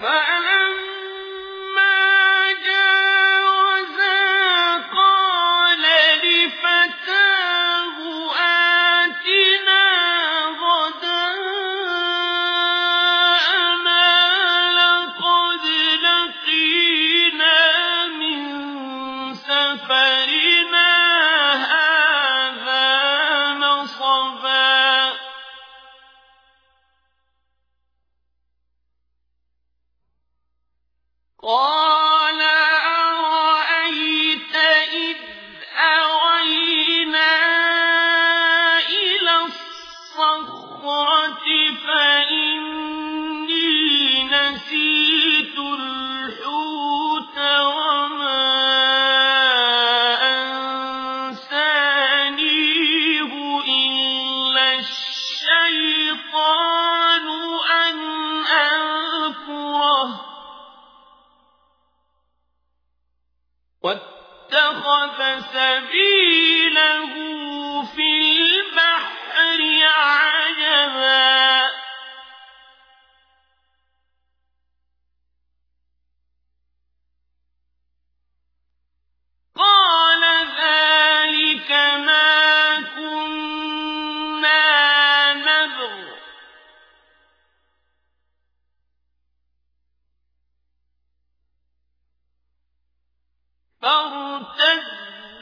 ما قال واتخذ سبيله في البحر عجبا. قال ذلك ما كنا نبغ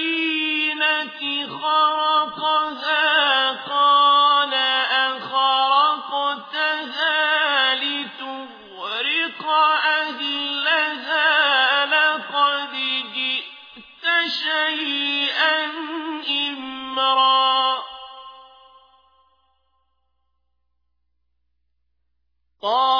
السَّفِينَةِ خَرَقَهَا قَالَ أَخَرَقْتَهَا لِتُغْرِقَ أَهْلَهَا لَقَدْ جِئْتَ شَيْئًا إِمْرًا. قَالَ